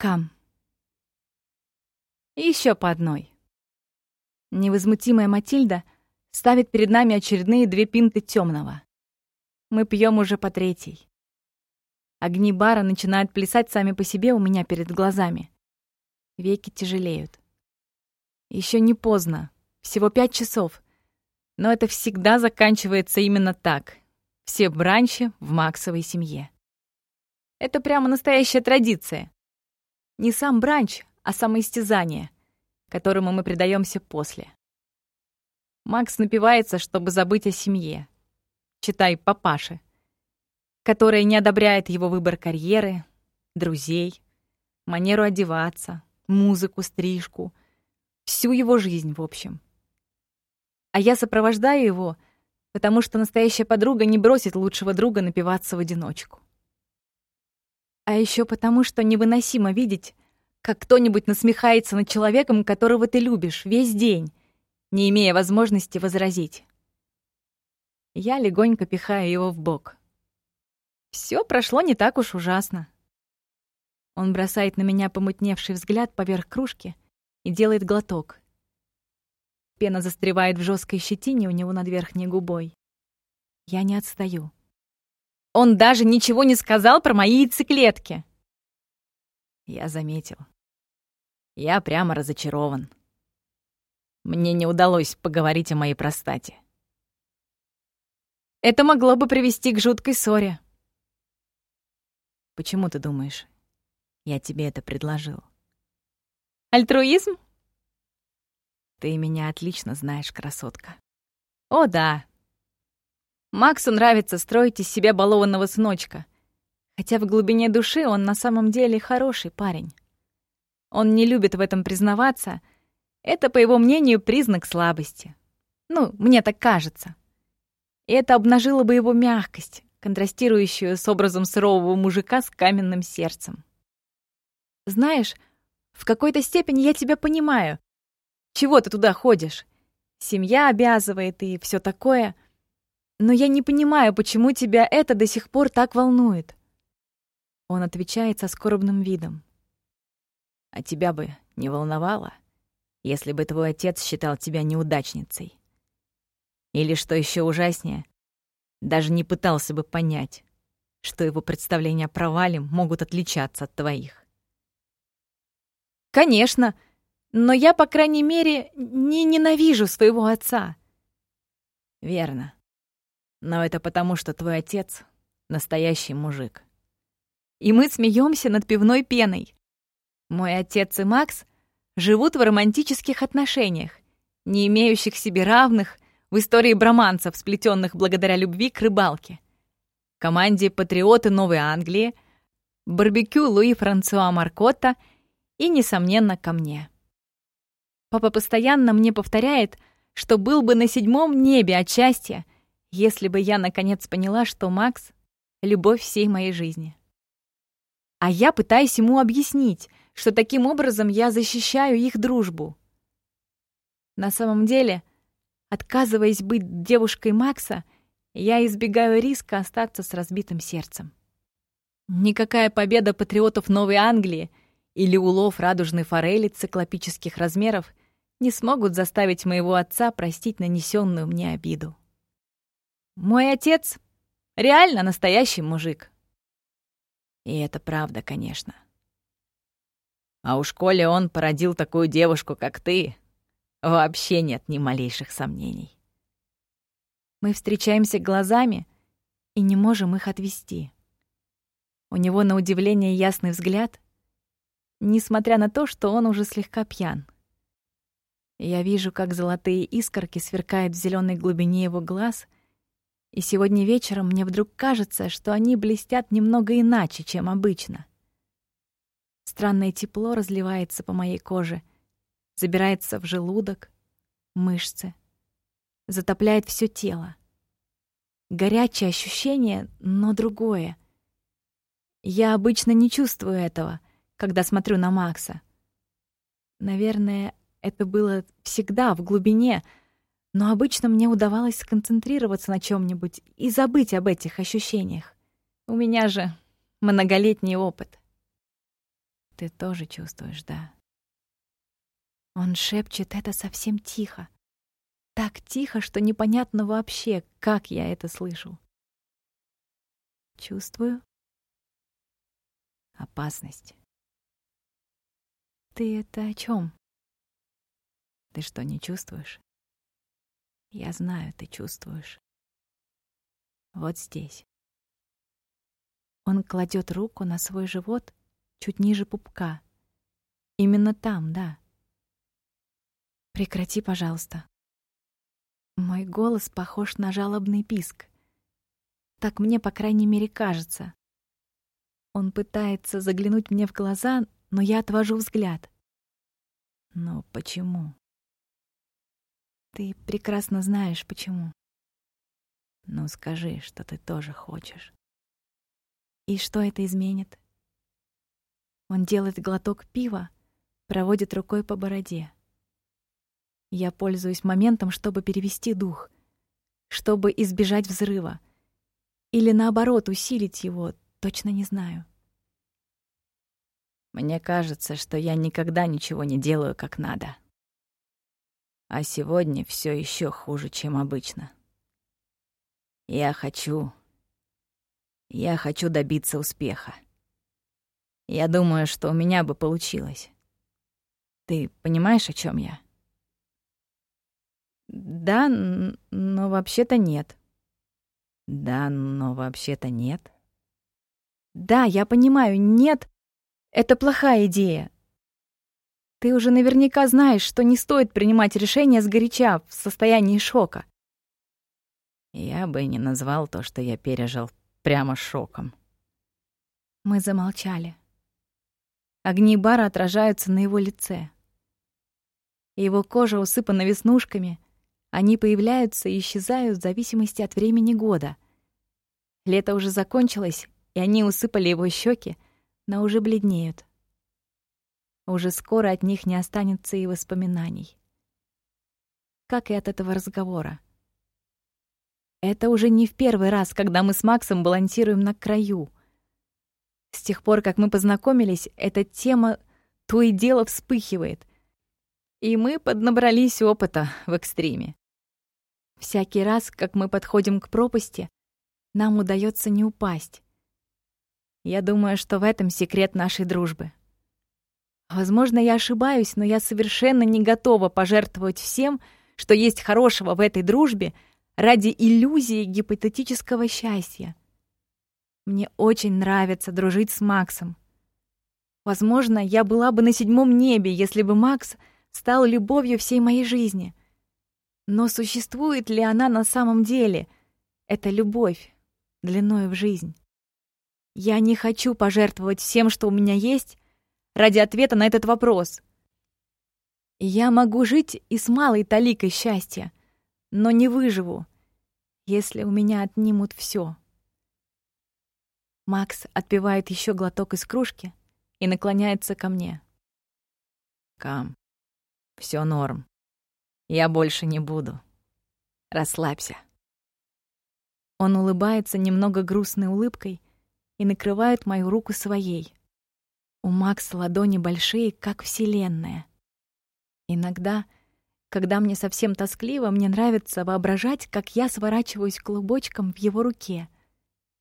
Кам. Еще по одной. Невозмутимая Матильда ставит перед нами очередные две пинты темного. Мы пьем уже по третьей. Огни бара начинают плясать сами по себе у меня перед глазами. Веки тяжелеют. Еще не поздно, всего пять часов. Но это всегда заканчивается именно так. Все бранчи в Максовой семье. Это прямо настоящая традиция. Не сам бранч, а самоистязание, которому мы предаемся после. Макс напивается, чтобы забыть о семье. Читай папаше которая не одобряет его выбор карьеры, друзей, манеру одеваться, музыку, стрижку, всю его жизнь, в общем. А я сопровождаю его, потому что настоящая подруга не бросит лучшего друга напиваться в одиночку. А еще потому, что невыносимо видеть, как кто-нибудь насмехается над человеком, которого ты любишь, весь день, не имея возможности возразить. Я легонько пихаю его в бок. Все прошло не так уж ужасно. Он бросает на меня помутневший взгляд поверх кружки и делает глоток. Пена застревает в жесткой щетине у него над верхней губой. Я не отстаю. Он даже ничего не сказал про мои яйцеклетки. Я заметил. Я прямо разочарован. Мне не удалось поговорить о моей простате. Это могло бы привести к жуткой ссоре. Почему ты думаешь, я тебе это предложил? Альтруизм? Ты меня отлично знаешь, красотка. О, да. Максу нравится строить из себя балованного сыночка, хотя в глубине души он на самом деле хороший парень. Он не любит в этом признаваться. Это, по его мнению, признак слабости. Ну, мне так кажется. И это обнажило бы его мягкость, контрастирующую с образом сурового мужика с каменным сердцем. «Знаешь, в какой-то степени я тебя понимаю. Чего ты туда ходишь? Семья обязывает и все такое. Но я не понимаю, почему тебя это до сих пор так волнует». Он отвечает со скорбным видом. «А тебя бы не волновало, если бы твой отец считал тебя неудачницей? Или, что еще ужаснее, даже не пытался бы понять, что его представления о провале могут отличаться от твоих. Конечно, но я, по крайней мере, не ненавижу своего отца. Верно. Но это потому, что твой отец — настоящий мужик. И мы смеемся над пивной пеной. Мой отец и Макс живут в романтических отношениях, не имеющих себе равных в истории броманцев, сплетенных благодаря любви к рыбалке. Команде «Патриоты Новой Англии», барбекю Луи Франсуа Маркотта и, несомненно, ко мне. Папа постоянно мне повторяет, что был бы на седьмом небе от счастья, если бы я наконец поняла, что Макс — любовь всей моей жизни. А я пытаюсь ему объяснить, что таким образом я защищаю их дружбу. На самом деле, Отказываясь быть девушкой Макса, я избегаю риска остаться с разбитым сердцем. Никакая победа патриотов Новой Англии или улов радужной форели циклопических размеров не смогут заставить моего отца простить нанесенную мне обиду. Мой отец реально настоящий мужик. И это правда, конечно. А у школе он породил такую девушку, как ты, Вообще нет ни малейших сомнений. Мы встречаемся глазами и не можем их отвести. У него на удивление ясный взгляд, несмотря на то, что он уже слегка пьян. Я вижу, как золотые искорки сверкают в зеленой глубине его глаз, и сегодня вечером мне вдруг кажется, что они блестят немного иначе, чем обычно. Странное тепло разливается по моей коже — забирается в желудок, мышцы, затопляет все тело. Горячее ощущение, но другое. Я обычно не чувствую этого, когда смотрю на Макса. Наверное, это было всегда в глубине, но обычно мне удавалось сконцентрироваться на чем нибудь и забыть об этих ощущениях. У меня же многолетний опыт. Ты тоже чувствуешь, да? Он шепчет это совсем тихо. Так тихо, что непонятно вообще, как я это слышу. Чувствую опасность. Ты это о чем? Ты что, не чувствуешь? Я знаю, ты чувствуешь. Вот здесь. Он кладет руку на свой живот чуть ниже пупка. Именно там, да. Прекрати, пожалуйста. Мой голос похож на жалобный писк. Так мне, по крайней мере, кажется. Он пытается заглянуть мне в глаза, но я отвожу взгляд. Но почему? Ты прекрасно знаешь, почему. Ну скажи, что ты тоже хочешь. И что это изменит? Он делает глоток пива, проводит рукой по бороде. Я пользуюсь моментом, чтобы перевести дух, чтобы избежать взрыва. Или наоборот, усилить его, точно не знаю. Мне кажется, что я никогда ничего не делаю как надо. А сегодня все еще хуже, чем обычно. Я хочу... Я хочу добиться успеха. Я думаю, что у меня бы получилось. Ты понимаешь, о чем я? Да, но вообще-то нет. Да, но вообще-то нет. Да, я понимаю, нет. Это плохая идея. Ты уже наверняка знаешь, что не стоит принимать решения сгоряча в состоянии шока. Я бы не назвал то, что я пережил, прямо шоком. Мы замолчали. Огни бара отражаются на его лице. Его кожа усыпана веснушками. Они появляются и исчезают в зависимости от времени года. Лето уже закончилось, и они усыпали его щеки, но уже бледнеют. Уже скоро от них не останется и воспоминаний. Как и от этого разговора. Это уже не в первый раз, когда мы с Максом балансируем на краю. С тех пор, как мы познакомились, эта тема то и дело вспыхивает. И мы поднабрались опыта в экстриме. Всякий раз, как мы подходим к пропасти, нам удается не упасть. Я думаю, что в этом секрет нашей дружбы. Возможно, я ошибаюсь, но я совершенно не готова пожертвовать всем, что есть хорошего в этой дружбе, ради иллюзии гипотетического счастья. Мне очень нравится дружить с Максом. Возможно, я была бы на седьмом небе, если бы Макс стал любовью всей моей жизни. Но существует ли она на самом деле, эта любовь, длиною в жизнь? Я не хочу пожертвовать всем, что у меня есть, ради ответа на этот вопрос. Я могу жить и с малой таликой счастья, но не выживу, если у меня отнимут все. Макс отпивает еще глоток из кружки и наклоняется ко мне. Кам, все норм. Я больше не буду. Расслабься. Он улыбается немного грустной улыбкой и накрывает мою руку своей. У Макса ладони большие, как вселенная. Иногда, когда мне совсем тоскливо, мне нравится воображать, как я сворачиваюсь клубочком в его руке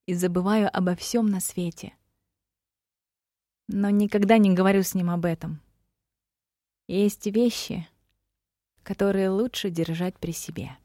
и забываю обо всем на свете. Но никогда не говорю с ним об этом. Есть вещи, которые лучше держать при себе.